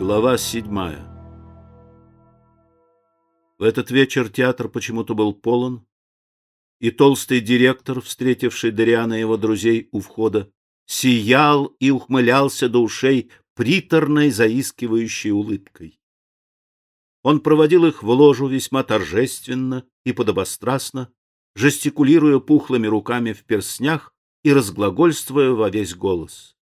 Глава седьмая В этот вечер театр почему-то был полон, и толстый директор, встретивший Дариана и его друзей у входа, сиял и ухмылялся до ушей приторной заискивающей улыбкой. Он проводил их в ложу весьма торжественно и подобострастно, жестикулируя пухлыми руками в перстнях и разглагольствуя во весь голос.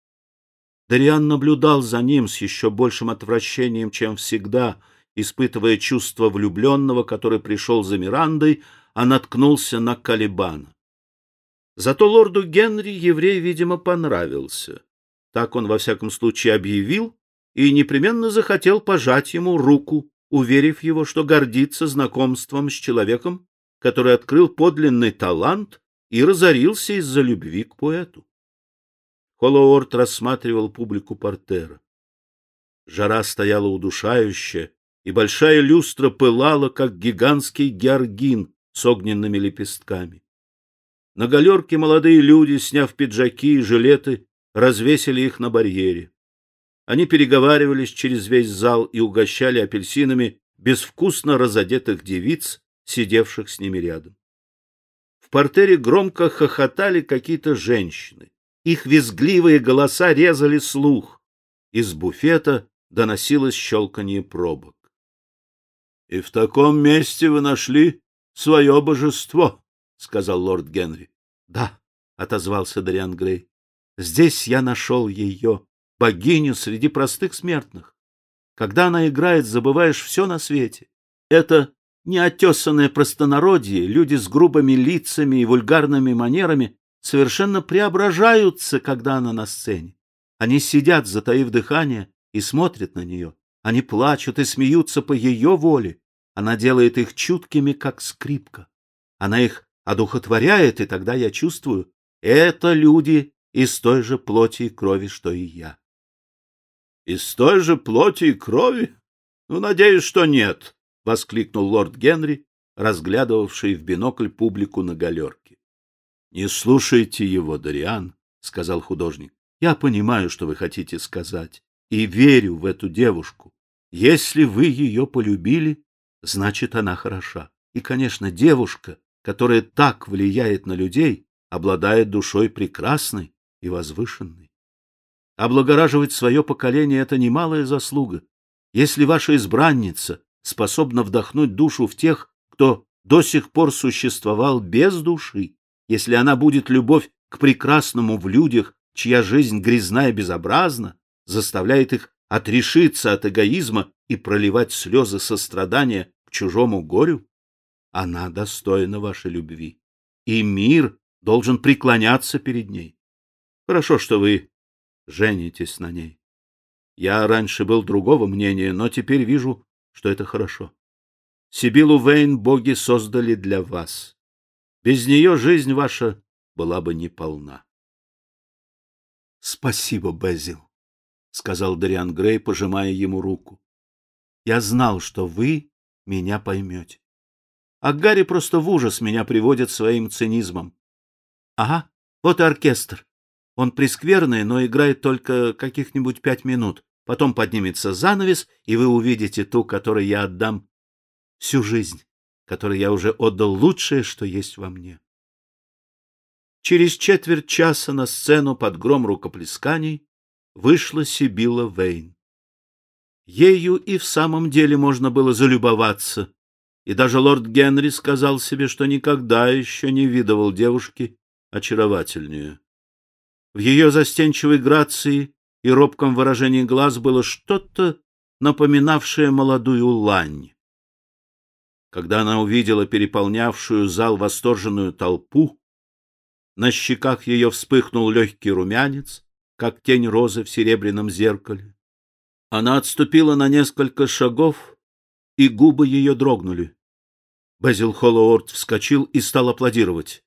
Дариан наблюдал за ним с еще большим отвращением, чем всегда, испытывая чувство влюбленного, который пришел за Мирандой, а наткнулся на Калибана. Зато лорду Генри еврей, видимо, понравился. Так он, во всяком случае, объявил и непременно захотел пожать ему руку, уверив его, что гордится знакомством с человеком, который открыл подлинный талант и разорился из-за любви к поэту. Холлоуорт рассматривал публику портера. Жара стояла удушающая, и большая люстра пылала, как гигантский георгин с огненными лепестками. На галерке молодые люди, сняв пиджаки и жилеты, развесили их на барьере. Они переговаривались через весь зал и угощали апельсинами безвкусно разодетых девиц, сидевших с ними рядом. В портере громко хохотали какие-то женщины. Их визгливые голоса резали слух. Из буфета доносилось щелканье пробок. — И в таком месте вы нашли свое божество, — сказал лорд Генри. — Да, — отозвался Дариан Грей. — Здесь я нашел ее, богиню среди простых смертных. Когда она играет, забываешь все на свете. Это неотесанное простонародье, люди с грубыми лицами и вульгарными манерами совершенно преображаются, когда она на сцене. Они сидят, затаив дыхание, и смотрят на нее. Они плачут и смеются по ее воле. Она делает их чуткими, как скрипка. Она их одухотворяет, и тогда я чувствую, это люди из той же плоти и крови, что и я. — Из той же плоти и крови? Ну, надеюсь, что нет, — воскликнул лорд Генри, разглядывавший в бинокль публику на галерке. — Не слушайте его, Дариан, — сказал художник. — Я понимаю, что вы хотите сказать, и верю в эту девушку. Если вы ее полюбили, значит, она хороша. И, конечно, девушка, которая так влияет на людей, обладает душой прекрасной и возвышенной. Облагораживать свое поколение — это немалая заслуга. Если ваша избранница способна вдохнуть душу в тех, кто до сих пор существовал без души, если она будет любовь к прекрасному в людях, чья жизнь грязна и безобразна, заставляет их отрешиться от эгоизма и проливать слезы сострадания к чужому горю, она достойна вашей любви, и мир должен преклоняться перед ней. Хорошо, что вы женитесь на ней. Я раньше был другого мнения, но теперь вижу, что это хорошо. Сибилу Вейн боги создали для вас. Без нее жизнь ваша была бы неполна. — Спасибо, Безил, — сказал Дариан Грей, пожимая ему руку. Я знал, что вы меня поймете. А Гарри просто в ужас меня приводит своим цинизмом. Ага, вот и оркестр. Он прескверный, но играет только каких-нибудь пять минут. Потом поднимется занавес, и вы увидите ту, которой я отдам всю жизнь, которой я уже отдал лучшее, что есть во мне. Через четверть часа на сцену под гром рукоплесканий вышла Сибила Вейн. Ею и в самом деле можно было залюбоваться, и даже лорд Генри сказал себе, что никогда еще не видывал девушки очаровательнее. В ее застенчивой грации и робком выражении глаз было что-то, напоминавшее молодую лань. Когда она увидела переполнявшую зал восторженную толпу, на щеках ее вспыхнул легкий румянец, как тень розы в серебряном зеркале. Она отступила на несколько шагов, и губы ее дрогнули. Безил Холлоуорд вскочил и стал аплодировать.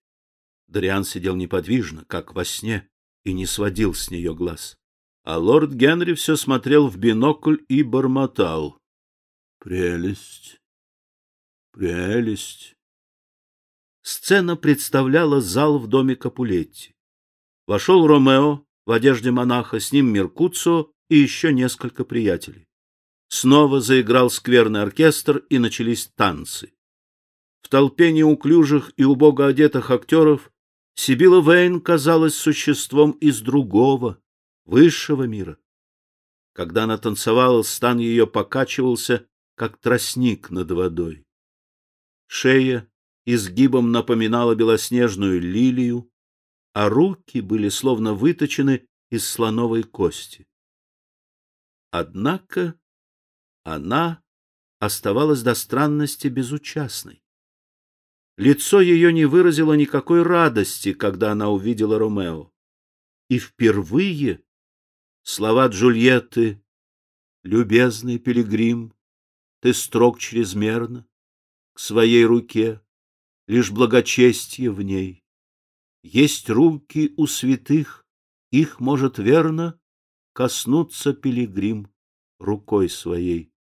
Дариан сидел неподвижно, как во сне, и не сводил с нее глаз. А лорд Генри все смотрел в бинокль и бормотал. Прелесть, прелесть. Сцена представляла зал в доме Капулетти. Вошел Ромео в одежде монаха, с ним Меркуцио и еще несколько приятелей. Снова заиграл скверный оркестр, и начались танцы. В толпе неуклюжих и убого одетых актеров Сибила Вейн казалась существом из другого, высшего мира. Когда она танцевала, стан ее покачивался, как тростник над водой. Шея изгибом напоминала белоснежную лилию, а руки были словно выточены из слоновой кости. Однако она оставалась до странности безучастной. Лицо ее не выразило никакой радости, когда она увидела Ромео. И впервые слова Джульетты «Любезный пилигрим, ты строг чрезмерно, к своей руке, лишь благочестие в ней. Есть руки у святых, их может верно коснуться пилигрим рукой своей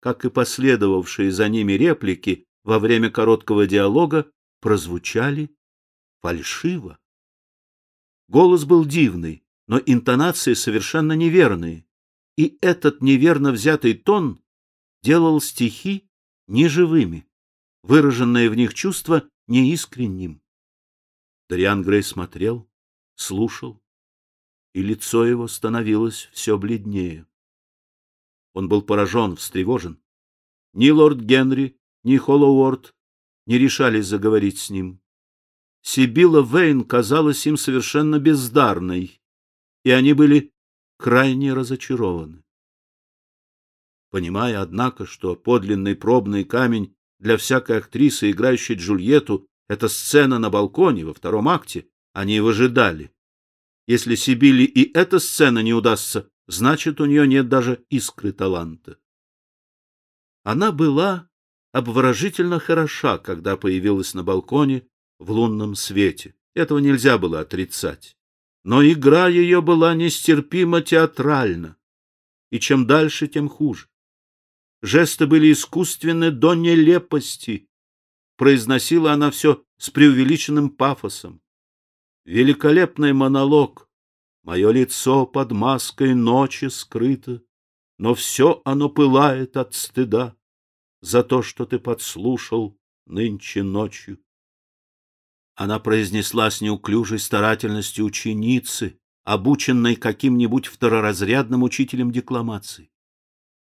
как и последовавшие за ними реплики во время короткого диалога, прозвучали фальшиво. Голос был дивный, но интонации совершенно неверные, и этот неверно взятый тон делал стихи неживыми, выраженное в них чувство неискренним. Дариан Грей смотрел, слушал, и лицо его становилось все бледнее. Он был поражен, встревожен. Ни лорд Генри, ни Холлоуорд не решались заговорить с ним. Сибила Вейн казалась им совершенно бездарной, и они были крайне разочарованы. Понимая, однако, что подлинный пробный камень для всякой актрисы, играющей Джульетту, это сцена на балконе во втором акте, они его ожидали. Если Сибиле и эта сцена не удастся, значит, у нее нет даже искры таланта. Она была обворожительно хороша, когда появилась на балконе в лунном свете. Этого нельзя было отрицать. Но игра ее была нестерпимо театральна, и чем дальше, тем хуже. Жесты были искусственны до нелепости. Произносила она все с преувеличенным пафосом. Великолепный монолог Мое лицо под маской ночи скрыто, но все оно пылает от стыда за то, что ты подслушал нынче ночью. Она произнесла с неуклюжей старательностью ученицы, обученной каким-нибудь второразрядным учителем декламации.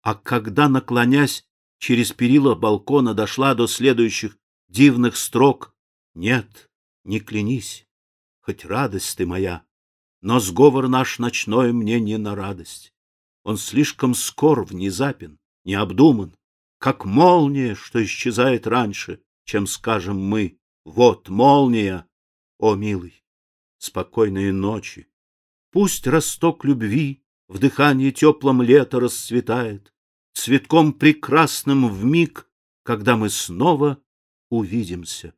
А когда, наклонясь через перила балкона, дошла до следующих дивных строк «Нет, не клянись, хоть радость ты моя, но сговор наш ночной мне не на радость. Он слишком скор, внезапен, необдуман, как молния, что исчезает раньше, чем скажем мы. Вот молния, о милый, спокойные ночи. Пусть росток любви в дыхании теплом лета расцветает, цветком прекрасным в миг, когда мы снова увидимся.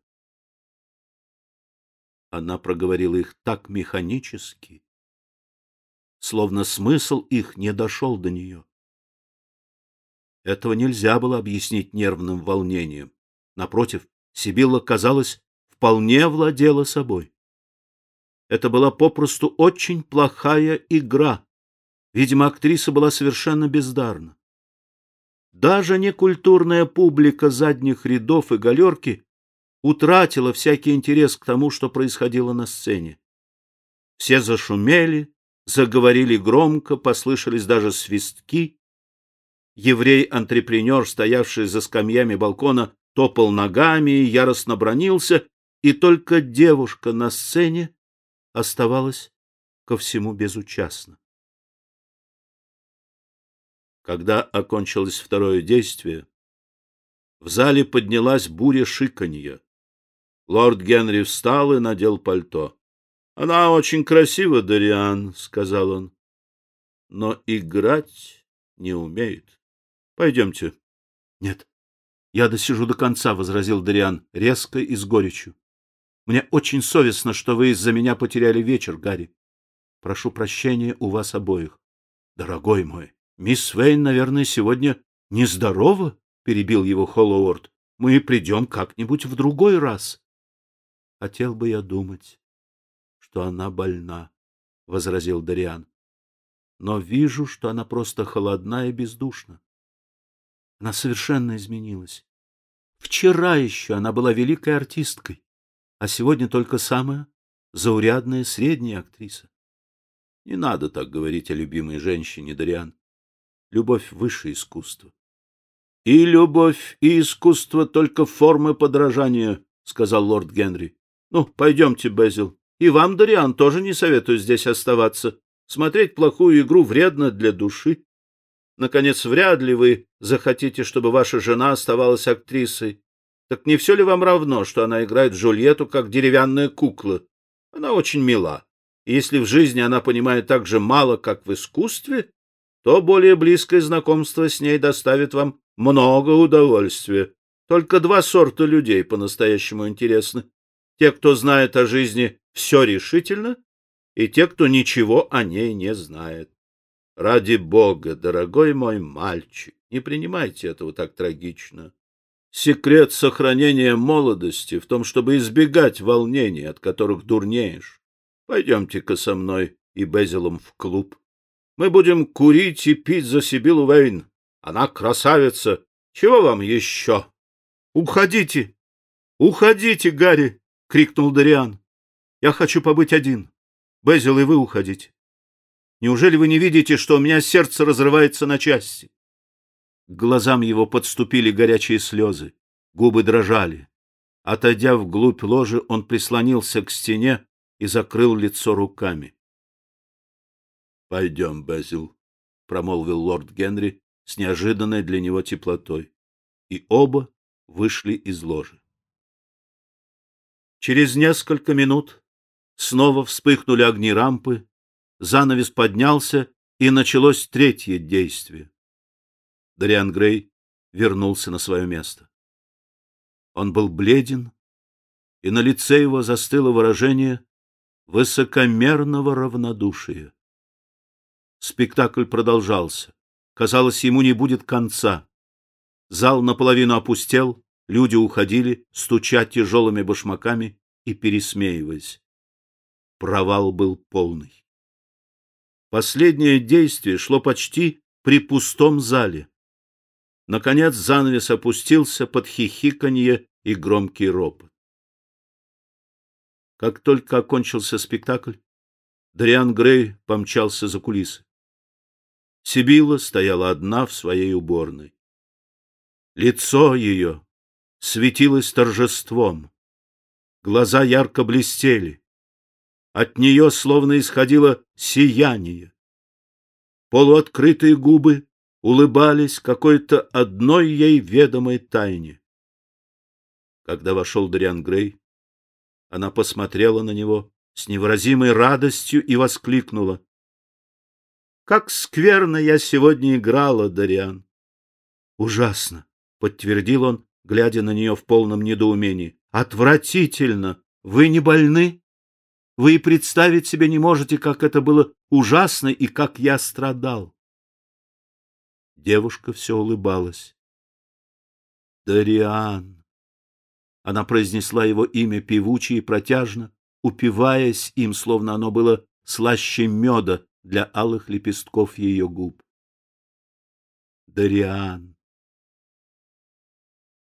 Она проговорила их так механически, словно смысл их не дошел до нее. Этого нельзя было объяснить нервным волнением. Напротив, Сибилла, казалось, вполне владела собой. Это была попросту очень плохая игра. Видимо, актриса была совершенно бездарна. Даже некультурная публика задних рядов и галерки утратила всякий интерес к тому, что происходило на сцене. Все зашумели, заговорили громко, послышались даже свистки. Еврей-антрепренер, стоявший за скамьями балкона, топал ногами и яростно бронился, и только девушка на сцене оставалась ко всему безучастна. Когда окончилось второе действие, в зале поднялась буря шиканья. Лорд Генри встал и надел пальто. — Она очень красива, Дориан, — сказал он, — но играть не умеет. Пойдемте. — Нет, я досижу до конца, — возразил Дориан резко и с горечью. — Мне очень совестно, что вы из-за меня потеряли вечер, Гарри. Прошу прощения у вас обоих. — Дорогой мой, мисс Вейн, наверное, сегодня нездорова, — перебил его Холлоуорд. — Мы придем как-нибудь в другой раз. Хотел бы я думать, что она больна, возразил Дариан. но вижу, что она просто холодна и бездушна. Она совершенно изменилась. Вчера еще она была великой артисткой, а сегодня только самая заурядная средняя актриса. Не надо так говорить о любимой женщине, Дариан. Любовь выше искусства. И любовь, и искусство только формы подражания, сказал лорд Генри. Ну, пойдемте, Безил. И вам, Дариан, тоже не советую здесь оставаться. Смотреть плохую игру вредно для души. Наконец, вряд ли вы захотите, чтобы ваша жена оставалась актрисой. Так не все ли вам равно, что она играет Джульетту как деревянная кукла? Она очень мила. И если в жизни она понимает так же мало, как в искусстве, то более близкое знакомство с ней доставит вам много удовольствия. Только два сорта людей по-настоящему интересны. Те, кто знает о жизни все решительно, и те, кто ничего о ней не знает. Ради бога, дорогой мой мальчик, не принимайте этого так трагично. Секрет сохранения молодости в том, чтобы избегать волнений, от которых дурнеешь. Пойдемте-ка со мной и Безилом в клуб. Мы будем курить и пить за Сибилу Вейн. Она красавица. Чего вам еще? — Уходите! Уходите, Гарри! — крикнул Дариан. — Я хочу побыть один. Безил, и вы уходите. Неужели вы не видите, что у меня сердце разрывается на части? К глазам его подступили горячие слезы, губы дрожали. Отойдя вглубь ложи, он прислонился к стене и закрыл лицо руками. — Пойдем, Безил, — промолвил лорд Генри с неожиданной для него теплотой. И оба вышли из ложи. Через несколько минут снова вспыхнули огни рампы, занавес поднялся, и началось третье действие. Дариан Грей вернулся на свое место. Он был бледен, и на лице его застыло выражение высокомерного равнодушия. Спектакль продолжался. Казалось, ему не будет конца. Зал наполовину опустел, люди уходили, стуча тяжелыми башмаками и пересмеиваясь. Провал был полный. Последнее действие шло почти при пустом зале. Наконец занавес опустился под хихиканье и громкий ропот. Как только окончился спектакль, Дариан Грей помчался за кулисы. Сибилла стояла одна в своей уборной. Лицо ее светилось торжеством. Глаза ярко блестели. От нее словно исходило сияние. Полуоткрытые губы улыбались какой-то одной ей ведомой тайне. Когда вошел Дариан Грей, она посмотрела на него с невыразимой радостью и воскликнула. — Как скверно я сегодня играла, Дариан! — Ужасно! — подтвердил он, глядя на нее в полном недоумении. — Отвратительно! Вы не больны? Вы и представить себе не можете, как это было ужасно и как я страдал. Девушка все улыбалась. Дариан. Она произнесла его имя певуче и протяжно, упиваясь им, словно оно было слаще меда для алых лепестков ее губ. Дариан.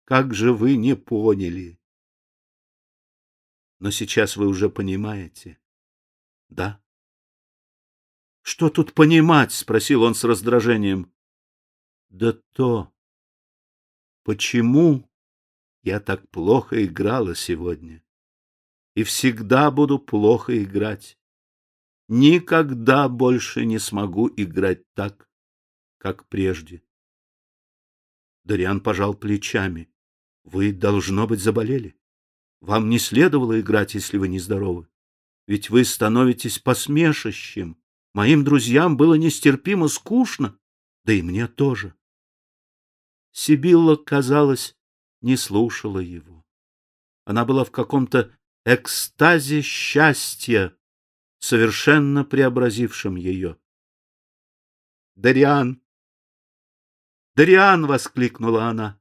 Как же вы не поняли? Но сейчас вы уже понимаете. Да? Что тут понимать? спросил он с раздражением. Да то, почему я так плохо играла сегодня и всегда буду плохо играть. Никогда больше не смогу играть так, как прежде. Дариан пожал плечами. Вы, должно быть, заболели. Вам не следовало играть, если вы нездоровы. Ведь вы становитесь посмешищем. Моим друзьям было нестерпимо скучно, да и мне тоже. Сибилла, казалось, не слушала его. Она была в каком-то экстазе счастья, совершенно преобразившем ее. «Дариан! Дариан!» — воскликнула она.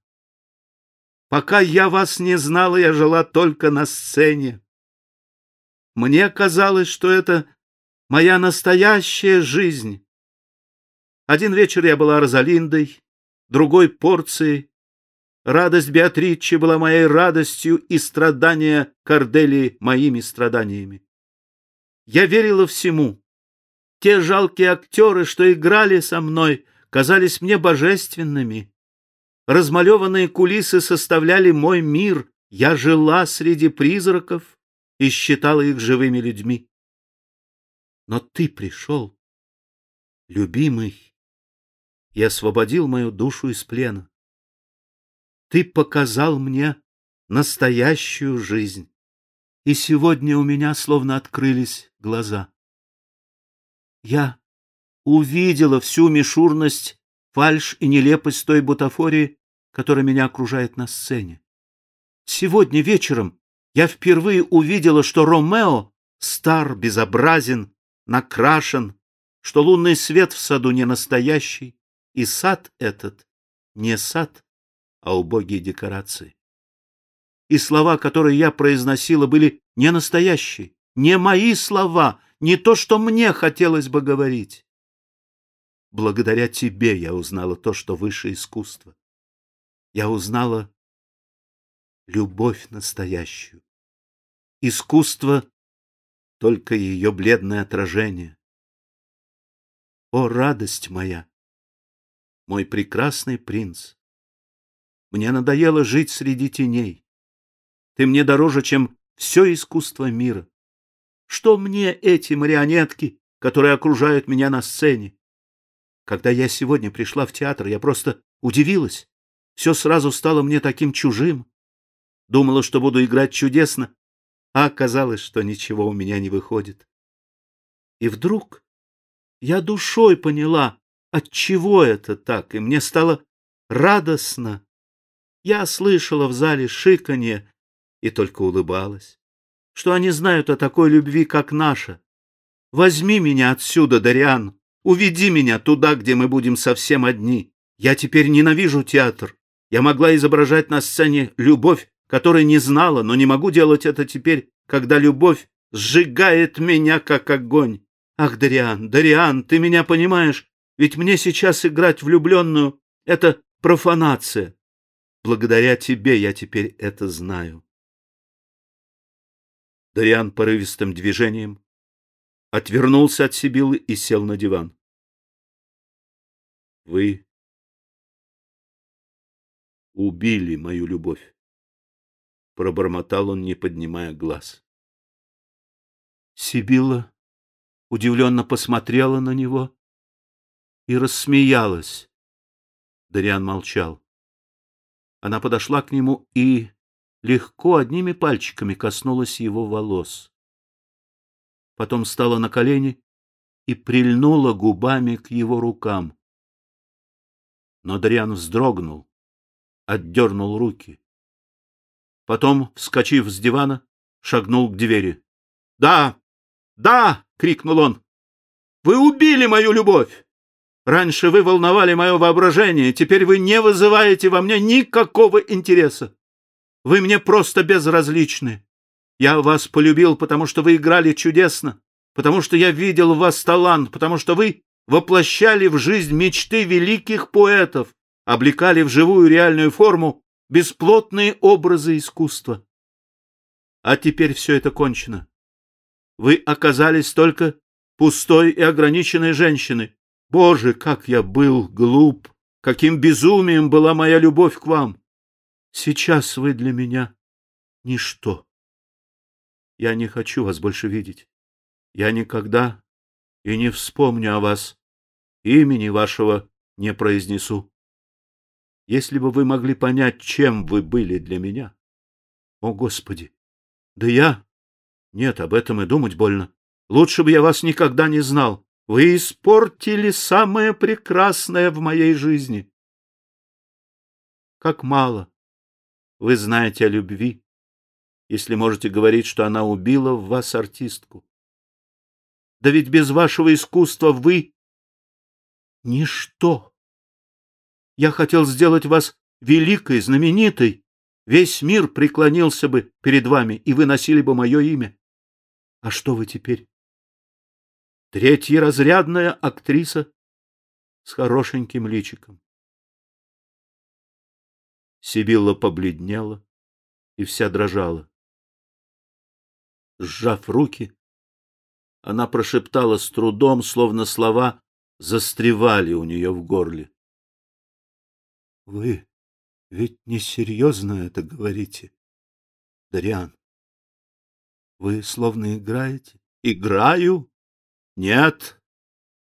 «Пока я вас не знала, я жила только на сцене. Мне казалось, что это моя настоящая жизнь, Один вечер я была Розалиндой, другой — порцией. Радость Беатричи была моей радостью и страдания Корделии моими страданиями. Я верила всему. Те жалкие актеры, что играли со мной, казались мне божественными. Размалеванные кулисы составляли мой мир. Я жила среди призраков и считала их живыми людьми. Но ты пришел, любимый, и освободил мою душу из плена. Ты показал мне настоящую жизнь, и сегодня у меня словно открылись глаза. Я увидела всю мишурность, фальшь и нелепость той бутафории, который меня окружает на сцене. Сегодня вечером я впервые увидела, что Ромео стар, безобразен, накрашен, что лунный свет в саду не настоящий, и сад этот не сад, а убогие декорации. И слова, которые я произносила, были не настоящие, не мои слова, не то, что мне хотелось бы говорить. Благодаря тебе я узнала то, что выше искусства я узнала любовь настоящую. Искусство — только ее бледное отражение. О, радость моя! Мой прекрасный принц! Мне надоело жить среди теней. Ты мне дороже, чем все искусство мира. Что мне эти марионетки, которые окружают меня на сцене? Когда я сегодня пришла в театр, я просто удивилась. Все сразу стало мне таким чужим. Думала, что буду играть чудесно, а оказалось, что ничего у меня не выходит. И вдруг я душой поняла, от чего это так, и мне стало радостно. Я слышала в зале шиканье и только улыбалась. Что они знают о такой любви, как наша? Возьми меня отсюда, Дариан, уведи меня туда, где мы будем совсем одни. Я теперь ненавижу театр. Я могла изображать на сцене любовь, которой не знала, но не могу делать это теперь, когда любовь сжигает меня, как огонь. Ах, Дариан, Дариан, ты меня понимаешь? Ведь мне сейчас играть влюбленную — это профанация. Благодаря тебе я теперь это знаю. Дариан порывистым движением отвернулся от Сибилы и сел на диван. — Вы убили мою любовь. Пробормотал он, не поднимая глаз. Сибилла удивленно посмотрела на него и рассмеялась. Дариан молчал. Она подошла к нему и легко одними пальчиками коснулась его волос. Потом встала на колени и прильнула губами к его рукам. Но Дариан вздрогнул отдернул руки. Потом, вскочив с дивана, шагнул к двери. — Да, да! — крикнул он. — Вы убили мою любовь! Раньше вы волновали мое воображение, теперь вы не вызываете во мне никакого интереса. Вы мне просто безразличны. Я вас полюбил, потому что вы играли чудесно, потому что я видел в вас талант, потому что вы воплощали в жизнь мечты великих поэтов, облекали в живую реальную форму бесплотные образы искусства. А теперь все это кончено. Вы оказались только пустой и ограниченной женщиной. Боже, как я был глуп! Каким безумием была моя любовь к вам! Сейчас вы для меня ничто. Я не хочу вас больше видеть. Я никогда и не вспомню о вас. Имени вашего не произнесу. Если бы вы могли понять, чем вы были для меня. О, Господи! Да я... Нет, об этом и думать больно. Лучше бы я вас никогда не знал. Вы испортили самое прекрасное в моей жизни. Как мало вы знаете о любви, если можете говорить, что она убила в вас артистку. Да ведь без вашего искусства вы — ничто. Я хотел сделать вас великой, знаменитой. Весь мир преклонился бы перед вами, и вы носили бы мое имя. А что вы теперь? Третья разрядная актриса с хорошеньким личиком. Сибилла побледнела и вся дрожала. Сжав руки, она прошептала с трудом, словно слова застревали у нее в горле. — Вы ведь несерьезно это говорите, Дариан? Вы словно играете? — Играю? Нет.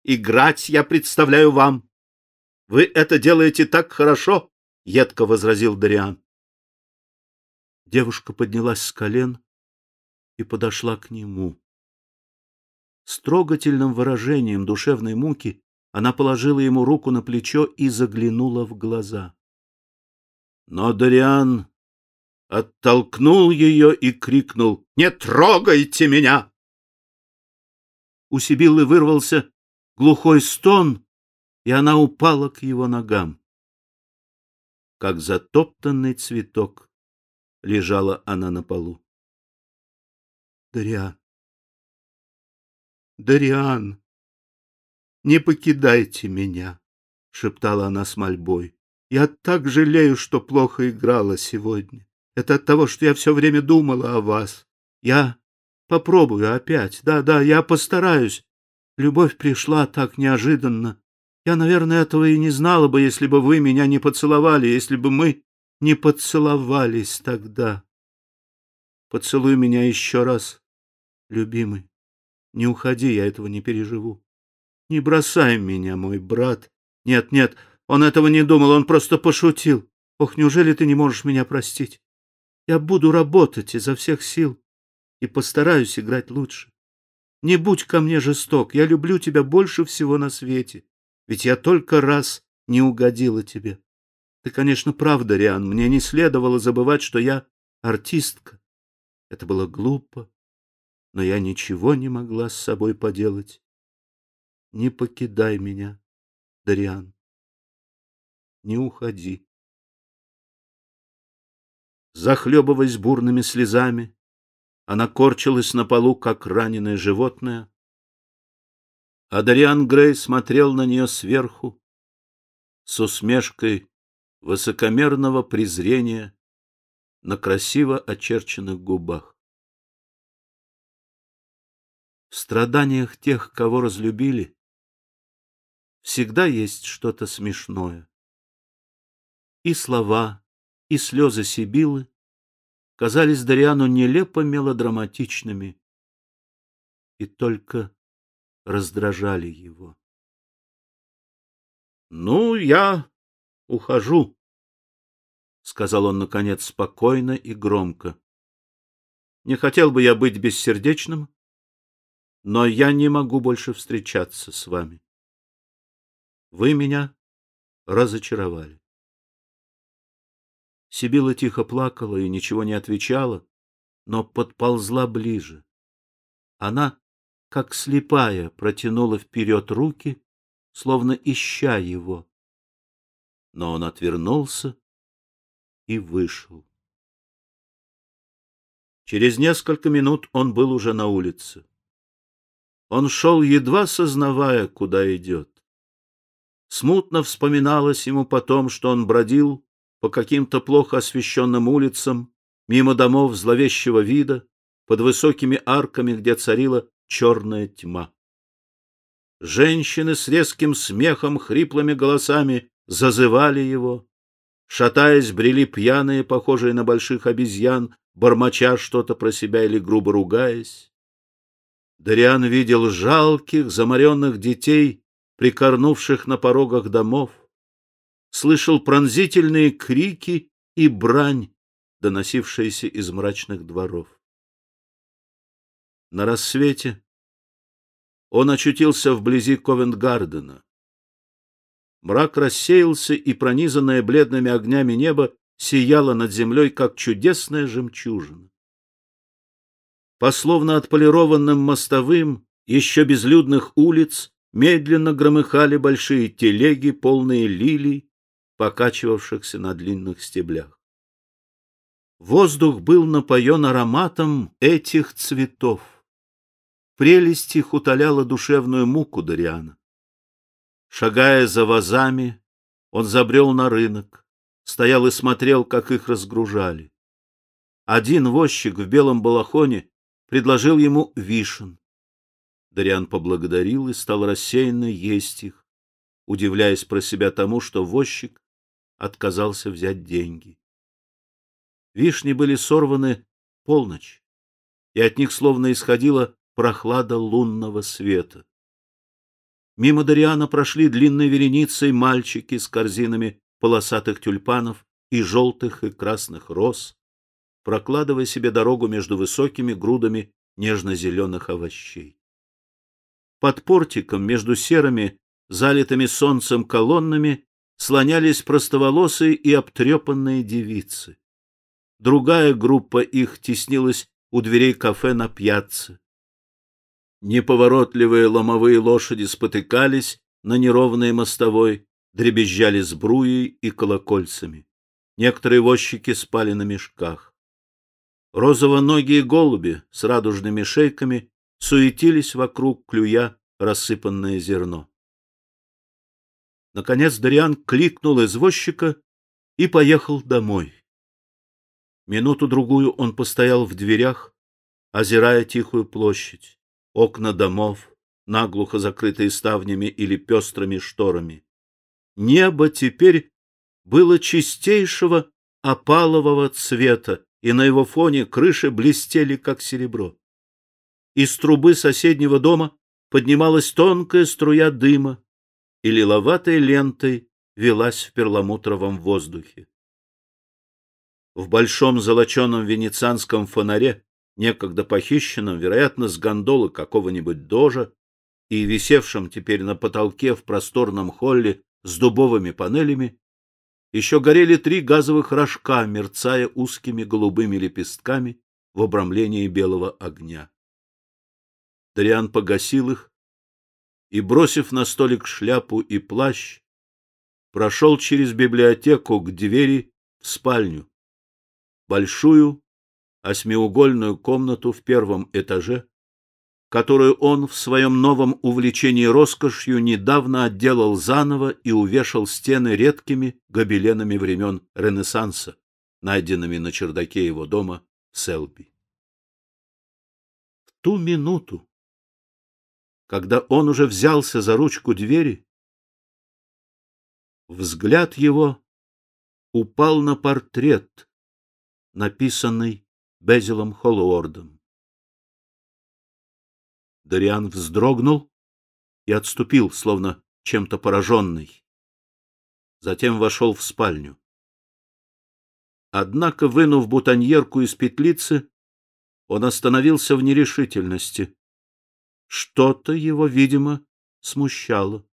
Играть я представляю вам. Вы это делаете так хорошо, — едко возразил Дариан. Девушка поднялась с колен и подошла к нему. С трогательным выражением душевной муки она положила ему руку на плечо и заглянула в глаза. Но Дариан оттолкнул ее и крикнул «Не трогайте меня!» У Сибиллы вырвался глухой стон, и она упала к его ногам. Как затоптанный цветок лежала она на полу. Дариан, Дариан, не покидайте меня, шептала она с мольбой. Я так жалею, что плохо играла сегодня. Это от того, что я все время думала о вас. Я попробую опять. Да-да, я постараюсь. Любовь пришла так неожиданно. Я, наверное, этого и не знала бы, если бы вы меня не поцеловали, если бы мы не поцеловались тогда. Поцелуй меня еще раз, любимый. Не уходи, я этого не переживу. Не бросай меня, мой брат. Нет, нет, он этого не думал, он просто пошутил. Ох, неужели ты не можешь меня простить? Я буду работать изо всех сил и постараюсь играть лучше. Не будь ко мне жесток, я люблю тебя больше всего на свете, ведь я только раз не угодила тебе. Ты, конечно, прав, Дариан, мне не следовало забывать, что я артистка. Это было глупо, но я ничего не могла с собой поделать. Не покидай меня, Дариан. Не уходи. Захлебываясь бурными слезами, она корчилась на полу, как раненое животное, а Дариан Грей смотрел на нее сверху с усмешкой высокомерного презрения на красиво очерченных губах. В страданиях тех, кого разлюбили, всегда есть что-то смешное. И слова, и слезы Сибилы казались Дариану нелепо мелодраматичными и только раздражали его. — Ну, я ухожу, — сказал он, наконец, спокойно и громко. — Не хотел бы я быть бессердечным, но я не могу больше встречаться с вами. Вы меня разочаровали. Сибила тихо плакала и ничего не отвечала, но подползла ближе. Она, как слепая, протянула вперед руки, словно ища его. Но он отвернулся и вышел. Через несколько минут он был уже на улице. Он шел, едва сознавая, куда идет. Смутно вспоминалось ему потом, что он бродил по каким-то плохо освещенным улицам, мимо домов зловещего вида, под высокими арками, где царила черная тьма. Женщины с резким смехом, хриплыми голосами зазывали его. Шатаясь, брели пьяные, похожие на больших обезьян, бормоча что-то про себя или грубо ругаясь. Дариан видел жалких, заморенных детей, прикорнувших на порогах домов, слышал пронзительные крики и брань, доносившиеся из мрачных дворов. На рассвете он очутился вблизи Ковент-Гардена. Мрак рассеялся, и пронизанное бледными огнями небо сияло над землей, как чудесная жемчужина. По словно отполированным мостовым, еще безлюдных улиц, медленно громыхали большие телеги, полные лилий, покачивавшихся на длинных стеблях. Воздух был напоен ароматом этих цветов. Прелесть их утоляла душевную муку Дариана. Шагая за вазами, он забрел на рынок, стоял и смотрел, как их разгружали. Один возчик в белом балахоне предложил ему вишен. Дариан поблагодарил и стал рассеянно есть их, удивляясь про себя тому, что возчик отказался взять деньги. Вишни были сорваны полночь, и от них словно исходила прохлада лунного света. Мимо Дариана прошли длинной вереницей мальчики с корзинами полосатых тюльпанов и желтых и красных роз, прокладывая себе дорогу между высокими грудами нежно-зеленых овощей. Под портиком между серыми, залитыми солнцем колоннами слонялись простоволосые и обтрепанные девицы. Другая группа их теснилась у дверей кафе на пьяце. Неповоротливые ломовые лошади спотыкались на неровной мостовой, дребезжали сбруей и колокольцами. Некоторые возчики спали на мешках. Розово-ногие голуби с радужными шейками суетились вокруг, клюя рассыпанное зерно. Наконец Дариан кликнул извозчика и поехал домой. Минуту-другую он постоял в дверях, озирая тихую площадь, окна домов, наглухо закрытые ставнями или пестрыми шторами. Небо теперь было чистейшего опалового цвета, и на его фоне крыши блестели, как серебро. Из трубы соседнего дома поднималась тонкая струя дыма и лиловатой лентой велась в перламутровом воздухе. В большом золоченом венецианском фонаре, некогда похищенном, вероятно, с гондолы какого-нибудь дожа, и висевшем теперь на потолке в просторном холле с дубовыми панелями, еще горели три газовых рожка, мерцая узкими голубыми лепестками в обрамлении белого огня. Дариан погасил их и, бросив на столик шляпу и плащ, прошел через библиотеку к двери в спальню, большую осьмиугольную комнату в первом этаже, которую он в своем новом увлечении роскошью недавно отделал заново и увешал стены редкими гобеленами времен Ренессанса, найденными на чердаке его дома Селби. В ту минуту, когда он уже взялся за ручку двери, взгляд его упал на портрет, написанный Безилом Холлоуордом. Дариан вздрогнул и отступил, словно чем-то пораженный. Затем вошел в спальню. Однако, вынув бутоньерку из петлицы, он остановился в нерешительности. Что-то его, видимо, смущало.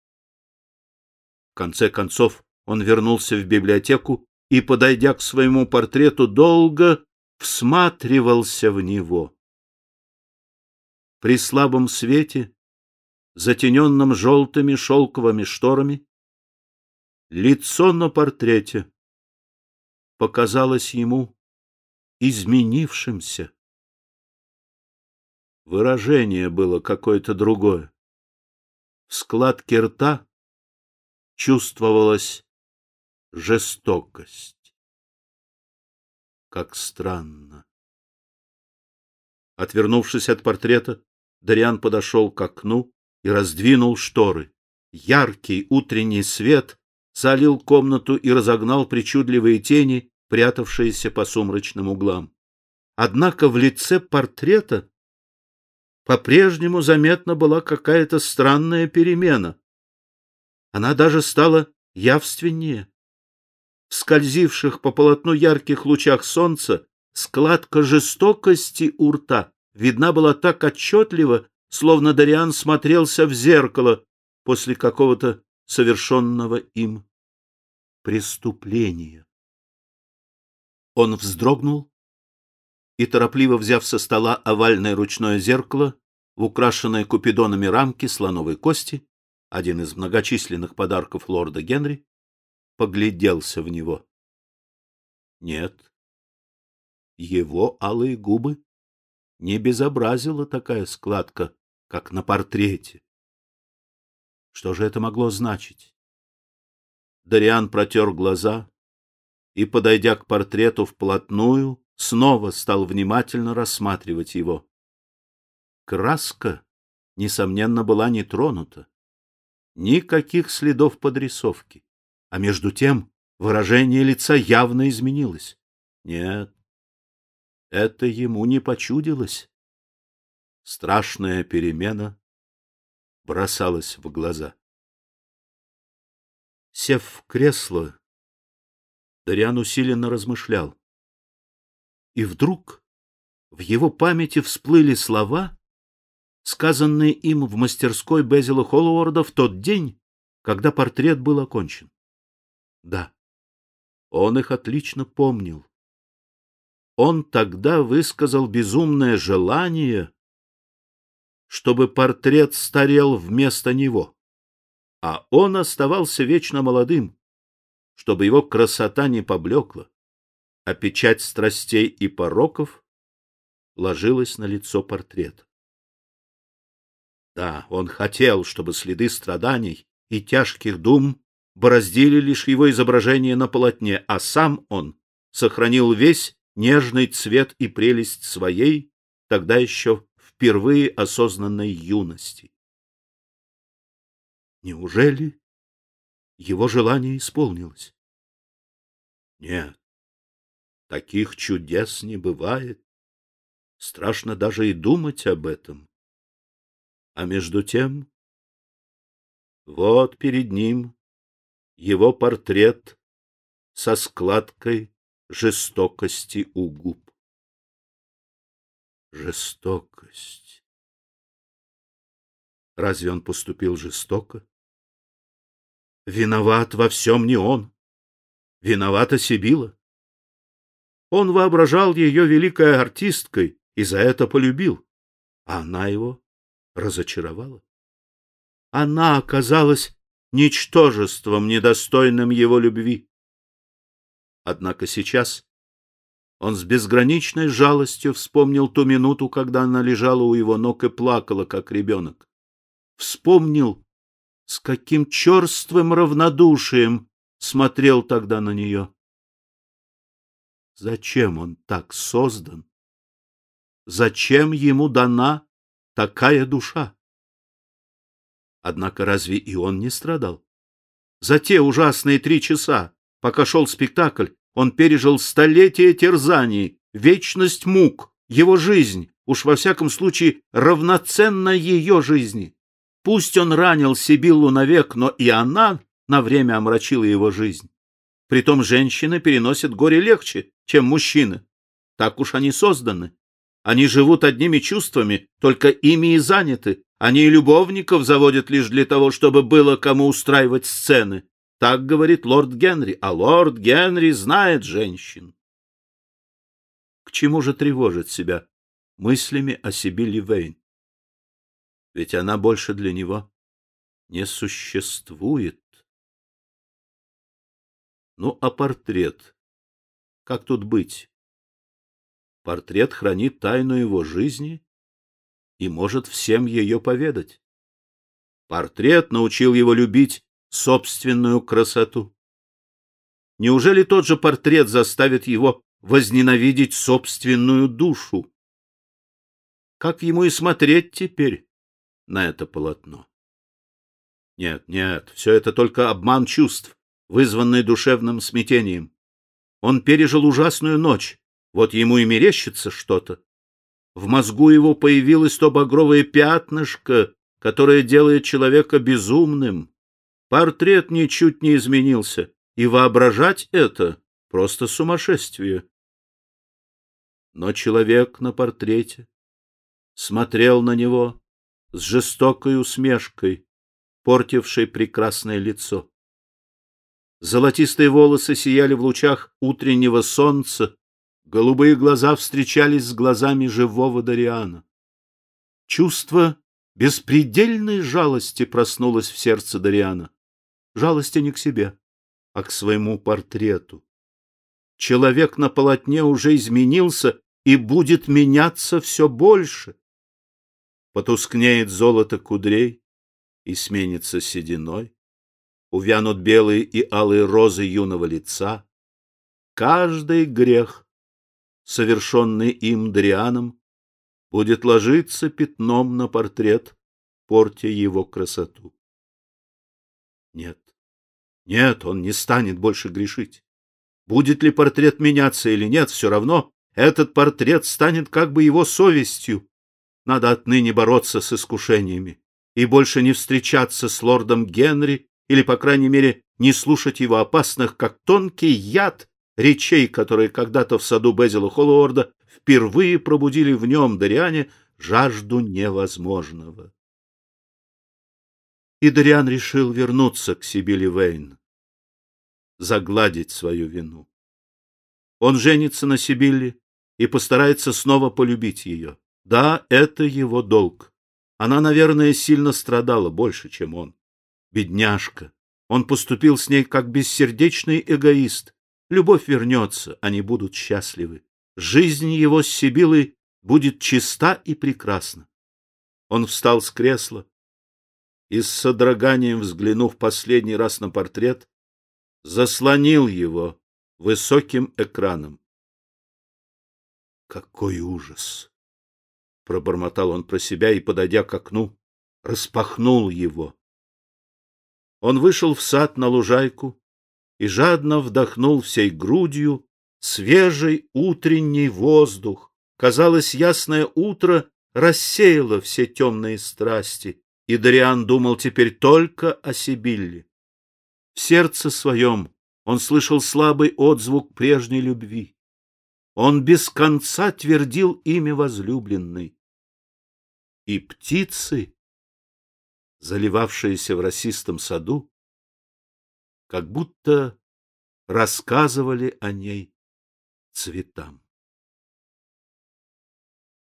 В конце концов он вернулся в библиотеку и, подойдя к своему портрету, долго всматривался в него. При слабом свете, затененном желтыми шелковыми шторами, лицо на портрете показалось ему изменившимся. Выражение было какое-то другое. В складке рта чувствовалась жестокость. Как странно. Отвернувшись от портрета, Дариан подошел к окну и раздвинул шторы. Яркий утренний свет залил комнату и разогнал причудливые тени, прятавшиеся по сумрачным углам. Однако в лице портрета по-прежнему заметна была какая-то странная перемена. Она даже стала явственнее. Скользивших по полотну ярких лучах солнца складка жестокости у рта видна была так отчетливо, словно Дариан смотрелся в зеркало после какого-то совершенного им преступления. Он вздрогнул и, торопливо взяв со стола овальное ручное зеркало в украшенной купидонами рамке слоновой кости, один из многочисленных подарков лорда Генри, погляделся в него. Нет, его алые губы не безобразила такая складка, как на портрете. Что же это могло значить? Дариан протер глаза и, подойдя к портрету вплотную, снова стал внимательно рассматривать его. Краска, несомненно, была не тронута. Никаких следов подрисовки. А между тем выражение лица явно изменилось. Нет, это ему не почудилось. Страшная перемена бросалась в глаза. Сев в кресло, Дариан усиленно размышлял. И вдруг в его памяти всплыли слова, сказанные им в мастерской Безила Холлоуорда в тот день, когда портрет был окончен. Да, он их отлично помнил. Он тогда высказал безумное желание, чтобы портрет старел вместо него, а он оставался вечно молодым, чтобы его красота не поблекла, а печать страстей и пороков ложилась на лицо портрета. Да, он хотел, чтобы следы страданий и тяжких дум бороздили лишь его изображение на полотне, а сам он сохранил весь нежный цвет и прелесть своей, тогда еще впервые осознанной юности. Неужели его желание исполнилось? Нет, таких чудес не бывает. Страшно даже и думать об этом. А между тем, вот перед ним его портрет со складкой жестокости у губ. Жестокость. Разве он поступил жестоко? Виноват во всем не он. Виновата Сибила. Он воображал ее великой артисткой и за это полюбил, а она его разочаровала. Она оказалась ничтожеством, недостойным его любви. Однако сейчас он с безграничной жалостью вспомнил ту минуту, когда она лежала у его ног и плакала, как ребенок. Вспомнил, с каким черствым равнодушием смотрел тогда на нее. Зачем он так создан? Зачем ему дана такая душа? Однако разве и он не страдал? За те ужасные три часа, пока шел спектакль, он пережил столетия терзаний, вечность мук, его жизнь, уж во всяком случае равноценна ее жизни. Пусть он ранил Сибиллу навек, но и она на время омрачила его жизнь. Притом женщины переносят горе легче, чем мужчины. Так уж они созданы. Они живут одними чувствами, только ими и заняты. Они любовников заводят лишь для того, чтобы было кому устраивать сцены. Так говорит лорд Генри, а лорд Генри знает женщин. К чему же тревожит себя мыслями о Сибилли Вейн? Ведь она больше для него не существует. Ну, а портрет? Как тут быть? Портрет хранит тайну его жизни и может всем ее поведать. Портрет научил его любить собственную красоту. Неужели тот же портрет заставит его возненавидеть собственную душу? Как ему и смотреть теперь на это полотно? Нет, нет, все это только обман чувств, вызванный душевным смятением. Он пережил ужасную ночь, вот ему и мерещится что-то. В мозгу его появилось то багровое пятнышко, которое делает человека безумным. Портрет ничуть не изменился, и воображать это просто сумасшествие. Но человек на портрете смотрел на него с жестокой усмешкой, портившей прекрасное лицо. Золотистые волосы сияли в лучах утреннего солнца, голубые глаза встречались с глазами живого Дариана. Чувство беспредельной жалости проснулось в сердце Дариана жалости не к себе, а к своему портрету. Человек на полотне уже изменился и будет меняться все больше. Потускнеет золото кудрей, и сменится сединой, увянут белые и алые розы юного лица. Каждый грех, совершенный им Дрианом, будет ложиться пятном на портрет, портя его красоту. Нет, нет, он не станет больше грешить. Будет ли портрет меняться или нет, все равно этот портрет станет как бы его совестью. Надо отныне бороться с искушениями и больше не встречаться с лордом Генри или, по крайней мере, не слушать его опасных, как тонкий яд, речей, которые когда-то в саду Безила Холлорда впервые пробудили в нем, Дариане, жажду невозможного. И Дариан решил вернуться к Сибили Вейн загладить свою вину. Он женится на Сибилле и постарается снова полюбить ее. Да, это его долг. Она, наверное, сильно страдала больше, чем он. Бедняжка. Он поступил с ней как бессердечный эгоист. Любовь вернется, они будут счастливы. Жизнь его с Сибилой будет чиста и прекрасна. Он встал с кресла и с содроганием взглянув последний раз на портрет, заслонил его высоким экраном. Какой ужас! Пробормотал он про себя и, подойдя к окну, распахнул его. Он вышел в сад на лужайку и жадно вдохнул всей грудью свежий утренний воздух. Казалось, ясное утро рассеяло все темные страсти, и Дариан думал теперь только о Сибилле. В сердце своем он слышал слабый отзвук прежней любви. Он без конца твердил имя возлюбленной. И птицы, заливавшиеся в росистом саду, как будто рассказывали о ней цветам.